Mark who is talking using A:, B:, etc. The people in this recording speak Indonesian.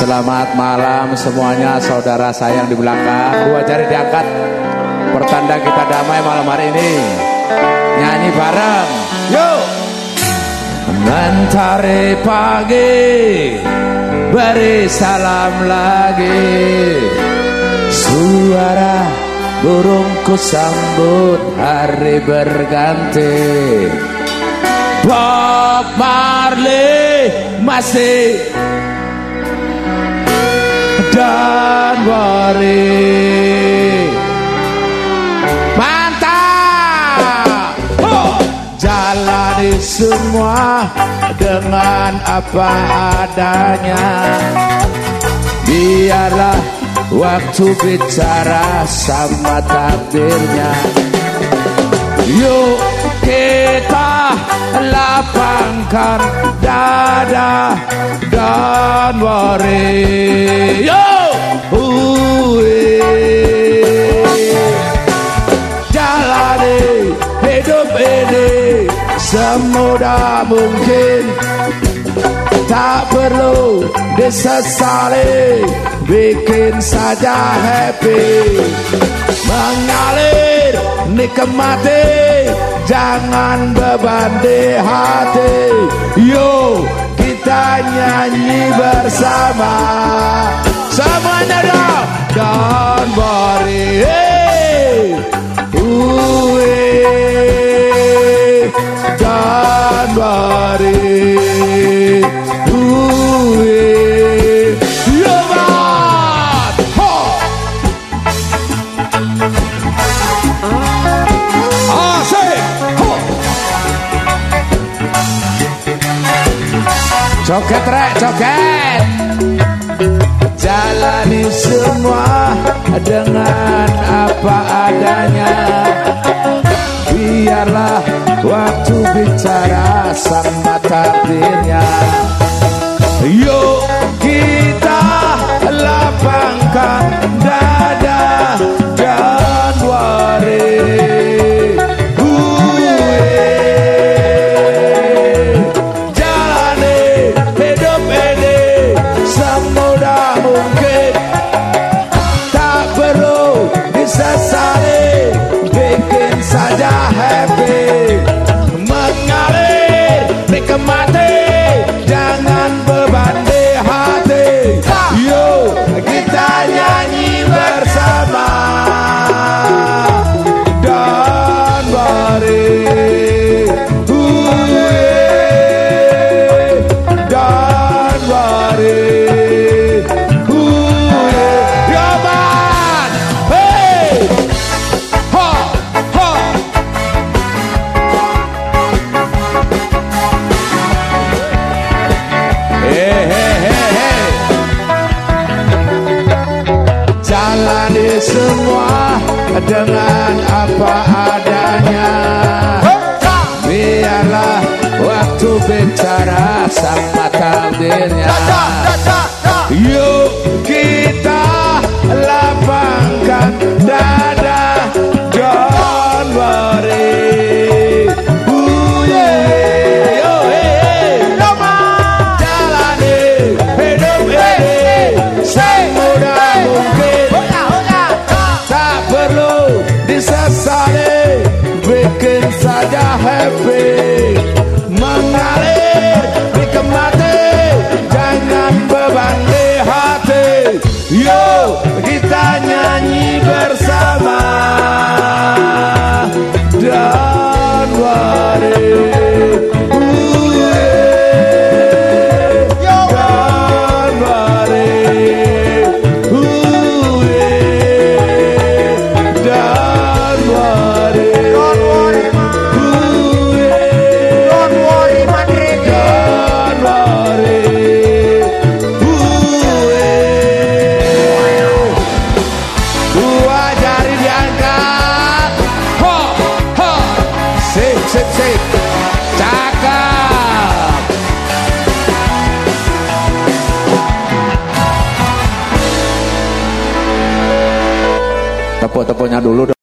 A: Selamat malam semuanya saudara sayang di belakang. Dua jari diangkat. Pertanda kita damai malam hari ini. Nyanyi bareng. Yuk Mentari pagi Beri salam lagi. Suara burungku sambut hari berganti. Bob Marley masih worry Mantap! Oh. Jalani semua dengan apa adanya. Biarlah waktu bicara sama takdirnya. Yuk kita lapangkan dada dan worry ini semudah mungkin. Tak perlu disesali Bikin saja happy. Mengalir nikmati Jangan beban di hati. Yo kita nyanyi bersama Joget rek, joget. Jalani semua dengan apa adanya. Biarlah waktu bicara sama takdirnya semua dengan apa adanya. Biarlah waktu bicara sama takdirnya. Yuk Tepuk-tepuknya dulu